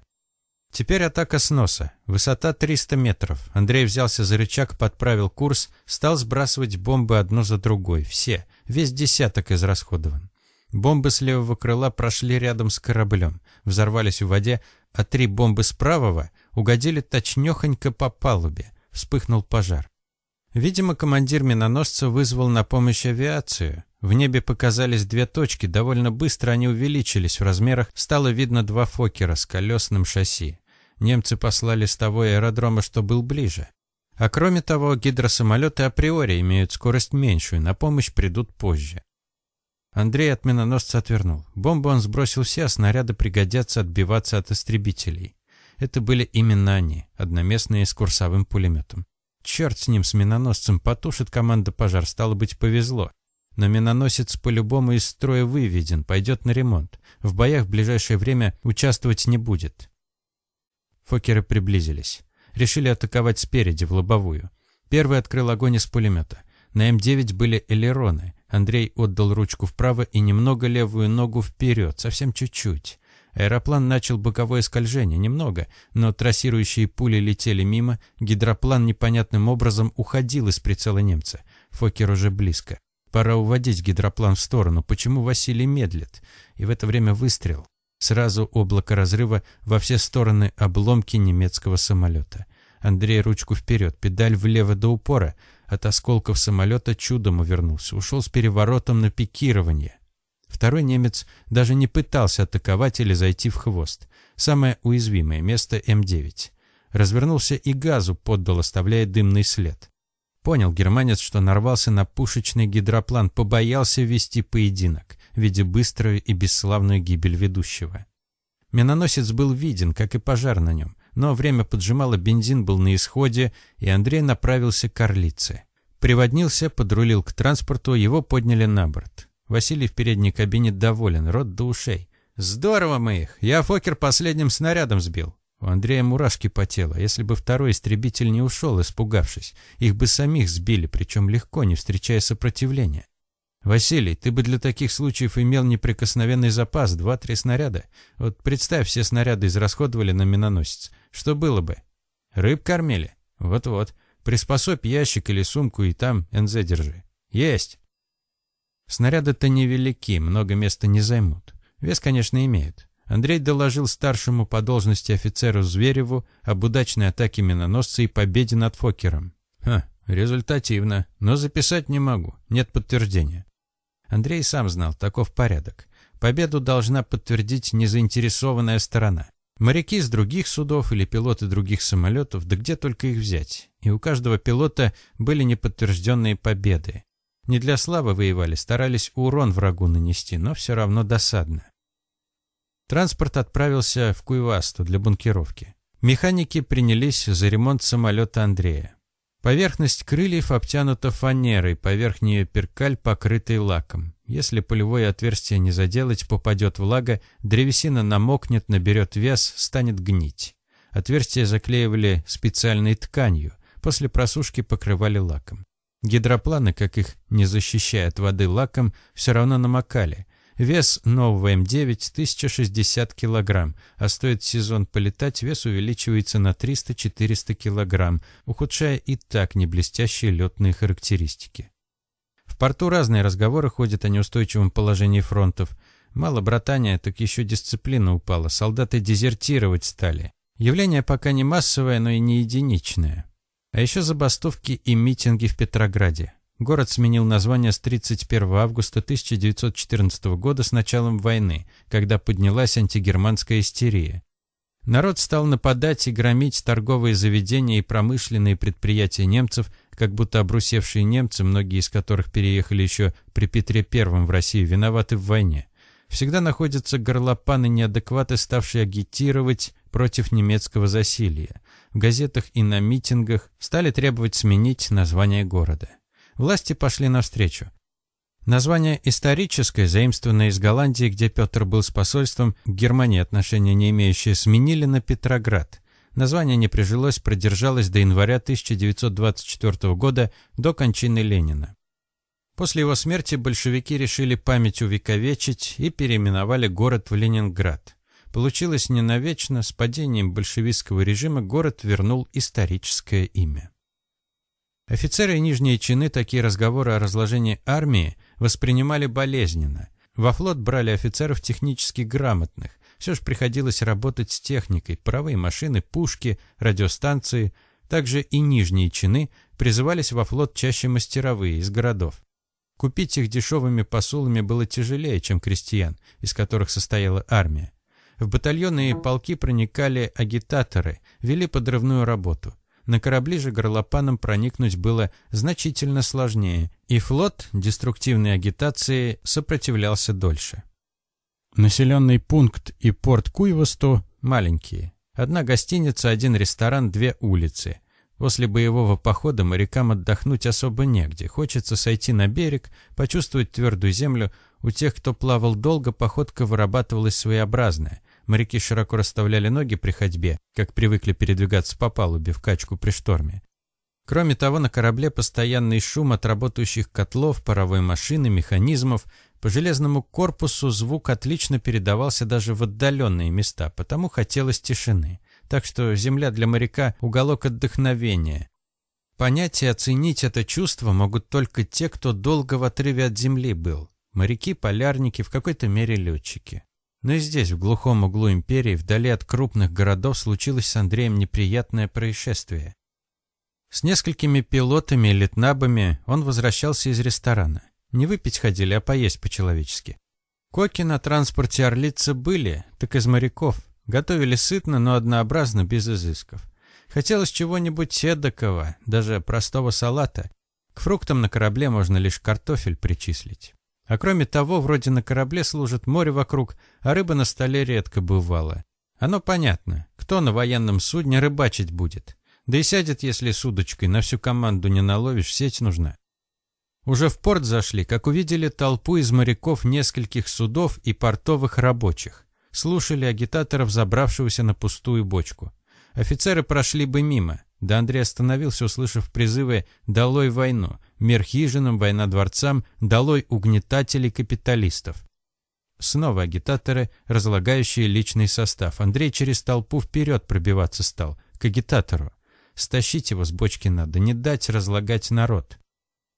Теперь атака с носа. Высота 300 метров. Андрей взялся за рычаг, подправил курс, стал сбрасывать бомбы одну за другой. Все. Весь десяток израсходован. Бомбы с левого крыла прошли рядом с кораблем, взорвались в воде, а три бомбы с правого угодили точнёхонько по палубе. Вспыхнул пожар. Видимо, командир миноносца вызвал на помощь авиацию. В небе показались две точки, довольно быстро они увеличились в размерах, стало видно два Фокера с колесным шасси. Немцы послали с того аэродрома, что был ближе. А кроме того, гидросамолеты априори имеют скорость меньшую, на помощь придут позже. Андрей от миноносца отвернул. Бомбы он сбросил все, а снаряды пригодятся отбиваться от истребителей. Это были именно они, одноместные с курсовым пулеметом. Черт с ним, с миноносцем, потушит команда пожар, стало быть, повезло. Но миноносец по-любому из строя выведен, пойдет на ремонт. В боях в ближайшее время участвовать не будет. Фокеры приблизились. Решили атаковать спереди, в лобовую. Первый открыл огонь из пулемета. На М9 были элероны. Андрей отдал ручку вправо и немного левую ногу вперед, совсем чуть-чуть. Аэроплан начал боковое скольжение, немного, но трассирующие пули летели мимо, гидроплан непонятным образом уходил из прицела немца. Фокер уже близко. Пора уводить гидроплан в сторону. Почему Василий медлит? И в это время выстрел. Сразу облако разрыва во все стороны обломки немецкого самолета. Андрей ручку вперед, педаль влево до упора. От осколков самолета чудом увернулся. Ушел с переворотом на пикирование. Второй немец даже не пытался атаковать или зайти в хвост. Самое уязвимое место М9. Развернулся и газу поддал, оставляя дымный след. Понял германец, что нарвался на пушечный гидроплан, побоялся вести поединок, видя быструю и бесславную гибель ведущего. Миноносец был виден, как и пожар на нем. но время поджимало, бензин был на исходе, и Андрей направился к Орлице. Приводнился, подрулил к транспорту, его подняли на борт. Василий в передней кабине доволен, рот до ушей. «Здорово мы их! Я Фокер последним снарядом сбил!» У Андрея мурашки по телу. Если бы второй истребитель не ушел, испугавшись, их бы самих сбили, причем легко, не встречая сопротивления. «Василий, ты бы для таких случаев имел неприкосновенный запас, два-три снаряда. Вот представь, все снаряды израсходовали на миноносец. Что было бы? Рыб кормили? Вот-вот. Приспособь ящик или сумку и там НЗ держи. Есть!» Снаряды-то невелики, много места не займут. Вес, конечно, имеют. Андрей доложил старшему по должности офицеру Звереву об удачной атаке миноносца и победе над Фокером. Ха, результативно, но записать не могу, нет подтверждения. Андрей сам знал, таков порядок. Победу должна подтвердить незаинтересованная сторона. Моряки с других судов или пилоты других самолетов, да где только их взять. И у каждого пилота были неподтвержденные победы. Не для славы воевали, старались урон врагу нанести, но все равно досадно. Транспорт отправился в Куйвасту для бункеровки. Механики принялись за ремонт самолета Андрея. Поверхность крыльев обтянута фанерой, поверх нее перкаль, покрытый лаком. Если полевое отверстие не заделать, попадет влага, древесина намокнет, наберет вес, станет гнить. Отверстия заклеивали специальной тканью, после просушки покрывали лаком. Гидропланы, как их не защищая воды лаком, все равно намокали. Вес нового М9 – 1060 кг, а стоит сезон полетать, вес увеличивается на 300-400 кг, ухудшая и так не блестящие летные характеристики. В порту разные разговоры ходят о неустойчивом положении фронтов. Мало братания, так еще дисциплина упала, солдаты дезертировать стали. Явление пока не массовое, но и не единичное. А еще забастовки и митинги в Петрограде. Город сменил название с 31 августа 1914 года с началом войны, когда поднялась антигерманская истерия. Народ стал нападать и громить торговые заведения и промышленные предприятия немцев, как будто обрусевшие немцы, многие из которых переехали еще при Петре I в Россию, виноваты в войне. Всегда находятся горлопаны неадекваты, ставшие агитировать против немецкого засилия. В газетах и на митингах стали требовать сменить название города. Власти пошли навстречу. Название историческое, заимствованное из Голландии, где Петр был с посольством, к Германии отношения не имеющее, сменили на Петроград. Название не прижилось, продержалось до января 1924 года, до кончины Ленина. После его смерти большевики решили память увековечить и переименовали город в Ленинград. Получилось не навечно, с падением большевистского режима город вернул историческое имя. Офицеры и нижние чины такие разговоры о разложении армии воспринимали болезненно. Во флот брали офицеров технически грамотных. Все же приходилось работать с техникой, паровые машины, пушки, радиостанции. Также и нижние чины призывались во флот чаще мастеровые из городов. Купить их дешевыми посулами было тяжелее, чем крестьян, из которых состояла армия. В батальоны и полки проникали агитаторы, вели подрывную работу. На корабли же горлопанам проникнуть было значительно сложнее, и флот деструктивной агитации сопротивлялся дольше. Населенный пункт и порт Куйвосту маленькие. Одна гостиница, один ресторан, две улицы. После боевого похода морякам отдохнуть особо негде. Хочется сойти на берег, почувствовать твердую землю. У тех, кто плавал долго, походка вырабатывалась своеобразная. Моряки широко расставляли ноги при ходьбе, как привыкли передвигаться по палубе в качку при шторме. Кроме того, на корабле постоянный шум от работающих котлов, паровой машины, механизмов. По железному корпусу звук отлично передавался даже в отдаленные места, потому хотелось тишины. Так что земля для моряка – уголок отдохновения. Понять и оценить это чувство могут только те, кто долго в отрыве от земли был. Моряки, полярники, в какой-то мере летчики. Но и здесь, в глухом углу империи, вдали от крупных городов, случилось с Андреем неприятное происшествие. С несколькими пилотами и летнабами он возвращался из ресторана. Не выпить ходили, а поесть по-человечески. Коки на транспорте Орлица были, так из моряков. Готовили сытно, но однообразно, без изысков. Хотелось чего-нибудь эдакого, даже простого салата. К фруктам на корабле можно лишь картофель причислить. А кроме того, вроде на корабле служит море вокруг, а рыба на столе редко бывала. Оно понятно. Кто на военном судне рыбачить будет? Да и сядет, если с удочкой, на всю команду не наловишь, сеть нужна. Уже в порт зашли, как увидели толпу из моряков нескольких судов и портовых рабочих. Слушали агитаторов, забравшегося на пустую бочку. Офицеры прошли бы мимо. Да Андрей остановился, услышав призывы «Долой войну», «Мир хижинам», «Война дворцам», «Долой угнетателей капиталистов». Снова агитаторы, разлагающие личный состав. Андрей через толпу вперед пробиваться стал, к агитатору. Стащить его с бочки надо, не дать разлагать народ.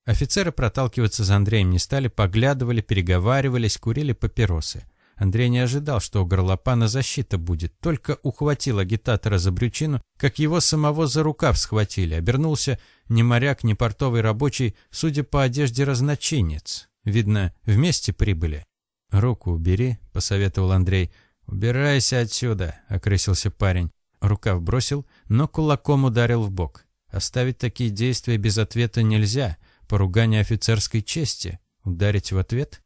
Офицеры проталкиваться за Андреем не стали, поглядывали, переговаривались, курили папиросы. Андрей не ожидал, что у горлопана защита будет, только ухватил агитатора за брючину, как его самого за рукав схватили. Обернулся ни моряк, ни портовый рабочий, судя по одежде, разночинец. Видно, вместе прибыли. «Руку убери», — посоветовал Андрей. «Убирайся отсюда», — окрысился парень. Рукав бросил, но кулаком ударил в бок. Оставить такие действия без ответа нельзя — Поругание офицерской чести. Ударить в ответ?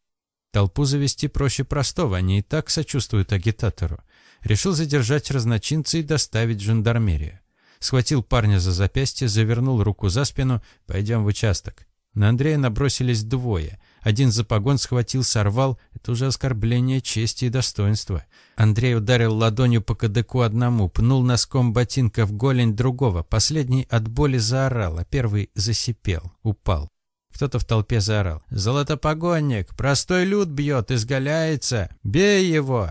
Толпу завести проще простого, они и так сочувствуют агитатору. Решил задержать разночинца и доставить в жандармерию. Схватил парня за запястье, завернул руку за спину. «Пойдем в участок». На Андрея набросились двое. Один за погон схватил, сорвал. Это уже оскорбление чести и достоинства. Андрей ударил ладонью по кадыку одному, пнул носком ботинка в голень другого. Последний от боли заорал, а первый засипел, упал. Кто-то в толпе заорал. «Золотопогонник! Простой люд бьет, изгаляется! Бей его!»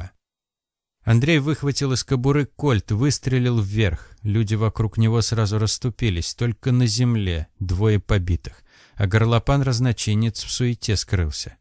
Андрей выхватил из кобуры кольт, выстрелил вверх. Люди вокруг него сразу расступились, только на земле двое побитых а горлопан-разночинец в суете скрылся.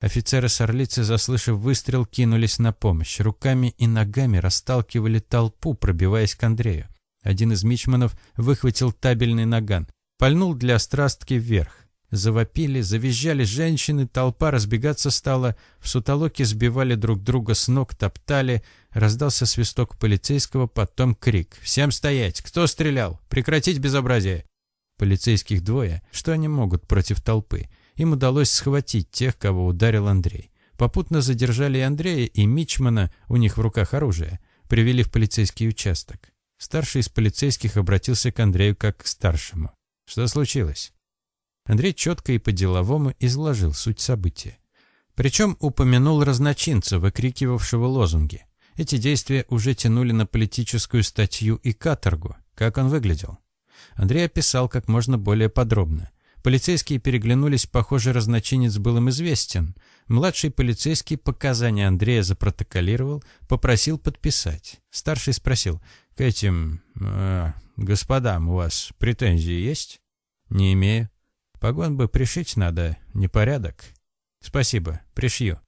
Офицеры с орлицы, заслышав выстрел, кинулись на помощь. Руками и ногами расталкивали толпу, пробиваясь к Андрею. Один из мичманов выхватил табельный наган. Пальнул для страстки вверх. Завопили, завизжали женщины, толпа разбегаться стала, в сутолоке сбивали друг друга с ног, топтали. Раздался свисток полицейского, потом крик. «Всем стоять! Кто стрелял? Прекратить безобразие!» Полицейских двое, что они могут против толпы. Им удалось схватить тех, кого ударил Андрей. Попутно задержали и Андрея, и Мичмана, у них в руках оружие. Привели в полицейский участок. Старший из полицейских обратился к Андрею как к старшему. Что случилось? Андрей четко и по-деловому изложил суть события. Причем упомянул разночинца, выкрикивавшего лозунги. Эти действия уже тянули на политическую статью и каторгу. Как он выглядел? Андрей описал как можно более подробно. Полицейские переглянулись, похоже, разночинец был им известен. Младший полицейский показания Андрея запротоколировал, попросил подписать. Старший спросил, «К этим э, господам у вас претензии есть?» «Не имею. Погон бы пришить надо, непорядок». «Спасибо, пришью».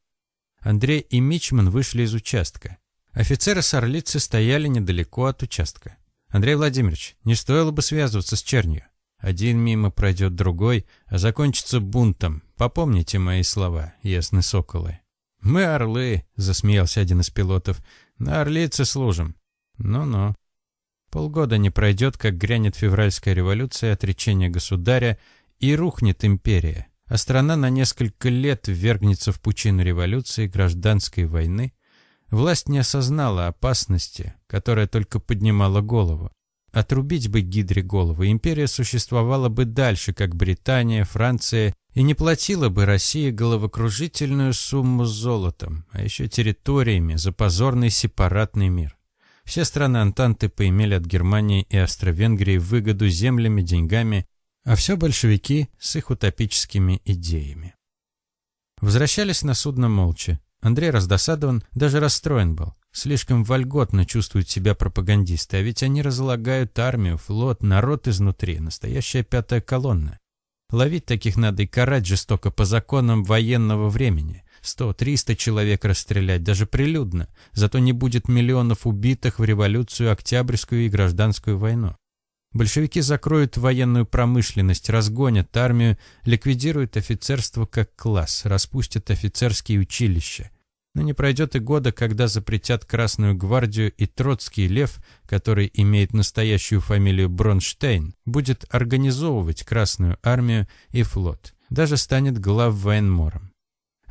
Андрей и Мичман вышли из участка. Офицеры с Орлицы стояли недалеко от участка. Андрей Владимирович, не стоило бы связываться с чернью. Один мимо пройдет другой, а закончится бунтом. Попомните мои слова, ясны соколы. «Мы орлы», — засмеялся один из пилотов. «На орлице служим». «Ну-ну». Полгода не пройдет, как грянет февральская революция, отречение государя, и рухнет империя, а страна на несколько лет ввергнется в пучину революции, гражданской войны, Власть не осознала опасности, которая только поднимала голову. Отрубить бы Гидре голову, империя существовала бы дальше, как Британия, Франция, и не платила бы России головокружительную сумму золотом, а еще территориями за позорный сепаратный мир. Все страны Антанты поимели от Германии и Австро-Венгрии выгоду землями, деньгами, а все большевики с их утопическими идеями. Возвращались на судно молча. Андрей раздосадован, даже расстроен был. Слишком вольготно чувствуют себя пропагандисты, а ведь они разлагают армию, флот, народ изнутри, настоящая пятая колонна. Ловить таких надо и карать жестоко по законам военного времени. Сто-триста человек расстрелять, даже прилюдно. Зато не будет миллионов убитых в революцию, Октябрьскую и Гражданскую войну. Большевики закроют военную промышленность, разгонят армию, ликвидируют офицерство как класс, распустят офицерские училища. Но не пройдет и года, когда запретят Красную гвардию и Троцкий Лев, который имеет настоящую фамилию Бронштейн, будет организовывать Красную армию и флот. Даже станет глав военмором.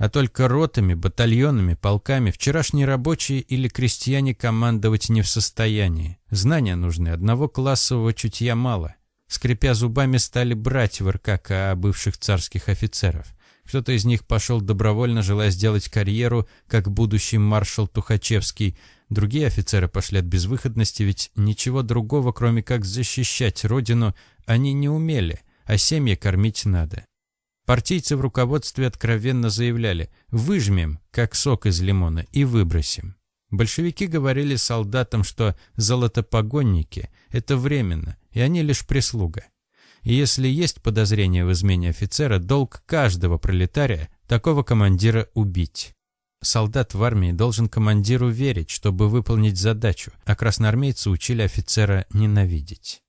А только ротами, батальонами, полками вчерашние рабочие или крестьяне командовать не в состоянии. Знания нужны, одного классового чутья мало. Скрипя зубами, стали брать в РККА бывших царских офицеров. Кто-то из них пошел добровольно, желая сделать карьеру, как будущий маршал Тухачевский. Другие офицеры пошли от безвыходности, ведь ничего другого, кроме как защищать родину, они не умели, а семьи кормить надо. Партийцы в руководстве откровенно заявляли «выжмем, как сок из лимона, и выбросим». Большевики говорили солдатам, что золотопогонники – это временно, и они лишь прислуга. И если есть подозрение в измене офицера, долг каждого пролетария такого командира убить. Солдат в армии должен командиру верить, чтобы выполнить задачу, а красноармейцы учили офицера ненавидеть.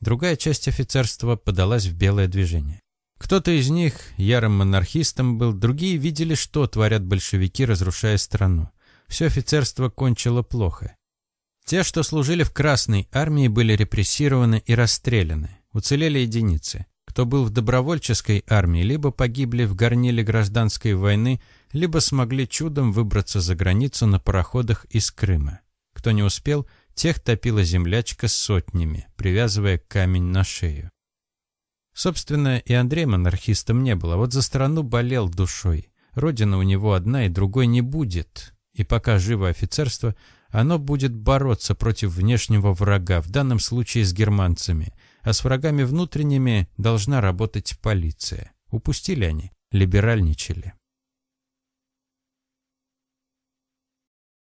Другая часть офицерства подалась в белое движение. Кто-то из них ярым монархистом был, другие видели, что творят большевики, разрушая страну. Все офицерство кончило плохо. Те, что служили в Красной армии, были репрессированы и расстреляны. Уцелели единицы. Кто был в добровольческой армии, либо погибли в горниле гражданской войны, либо смогли чудом выбраться за границу на пароходах из Крыма. Кто не успел, тех топила землячка сотнями, привязывая камень на шею. Собственно, и Андрей монархистом не а вот за страну болел душой. Родина у него одна и другой не будет. И пока живо офицерство, оно будет бороться против внешнего врага, в данном случае с германцами. А с врагами внутренними должна работать полиция. Упустили они, либеральничали.